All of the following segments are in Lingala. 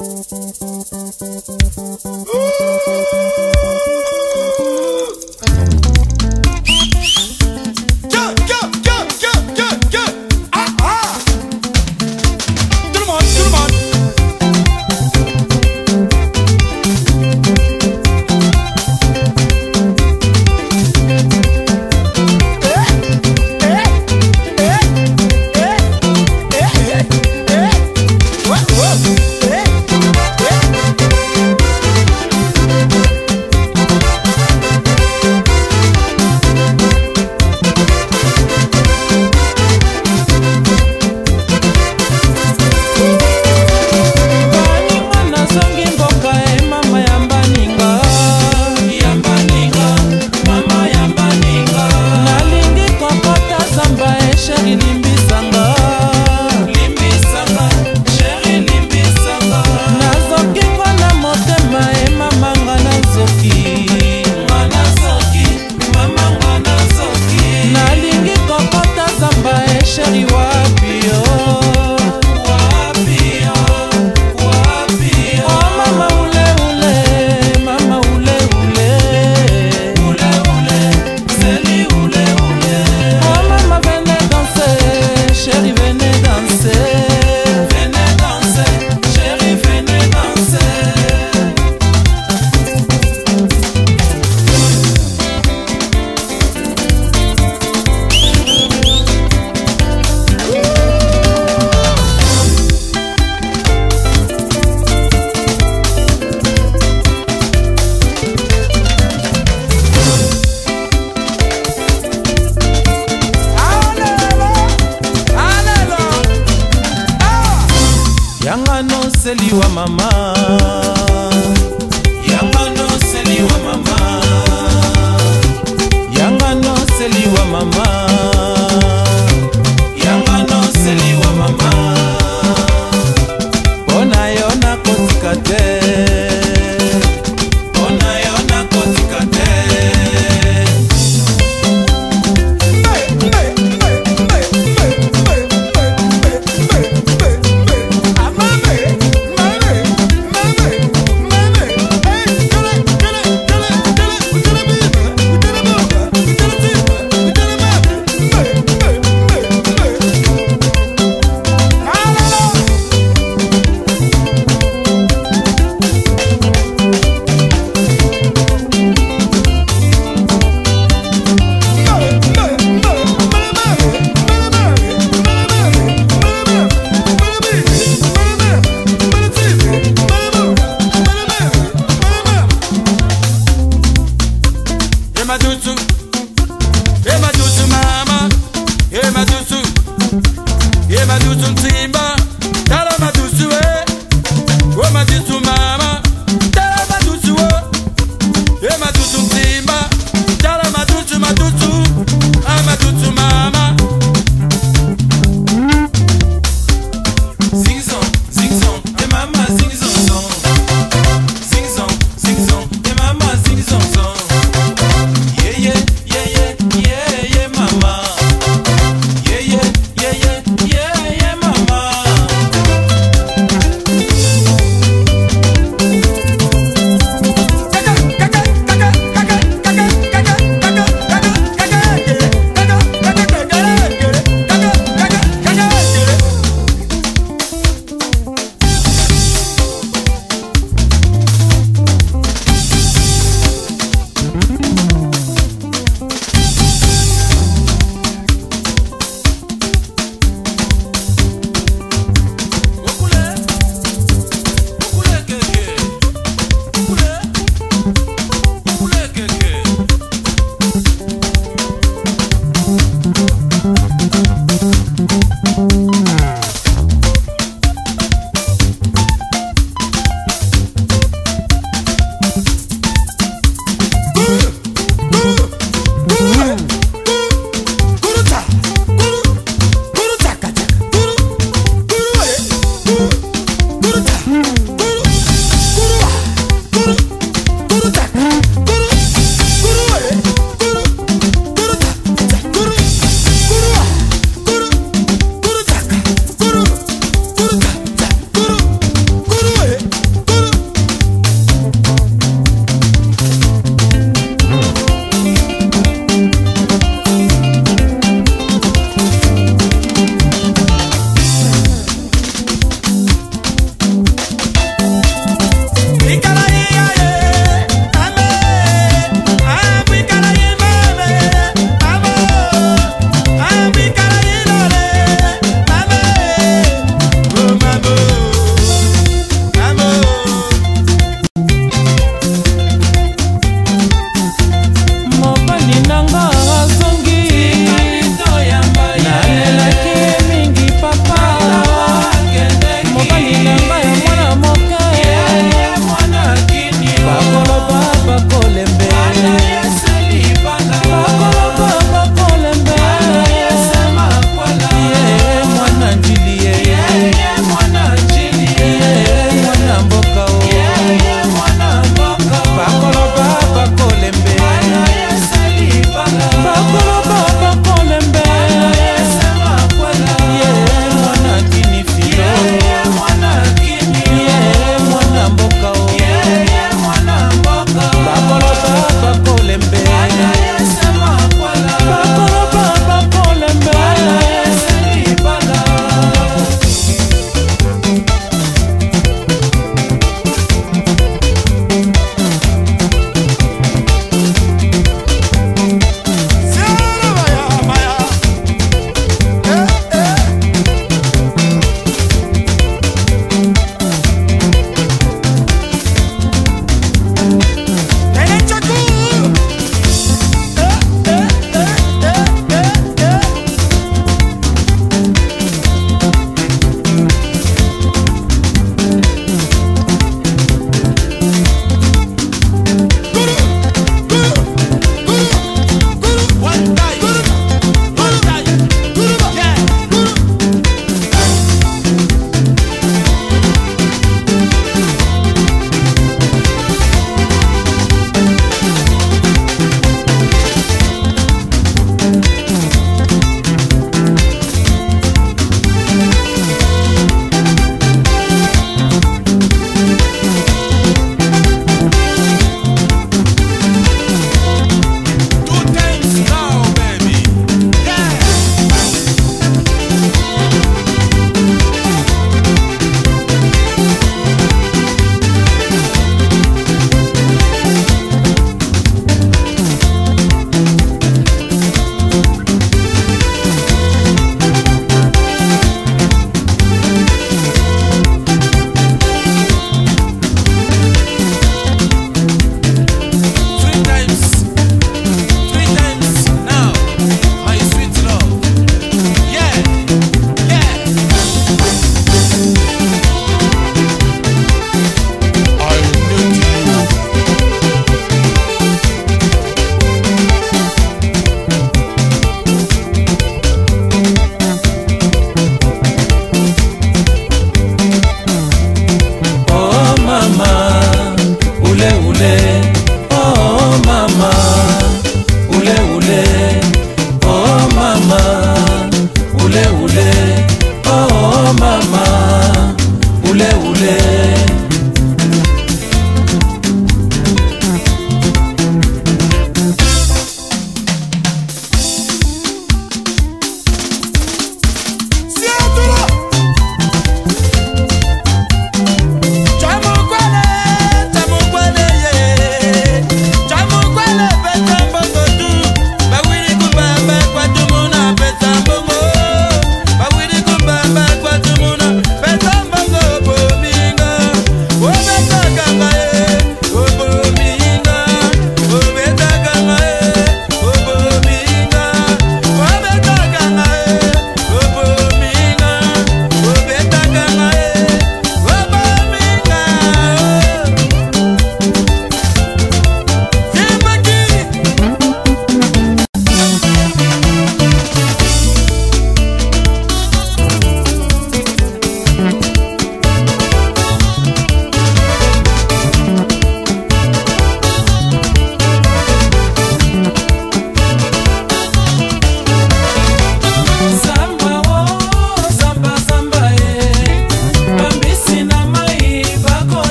Ooh! you are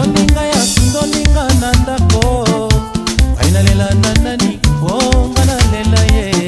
asundoli ngai asundoli nga na ndako ngai nalela na nani bonga nalela ye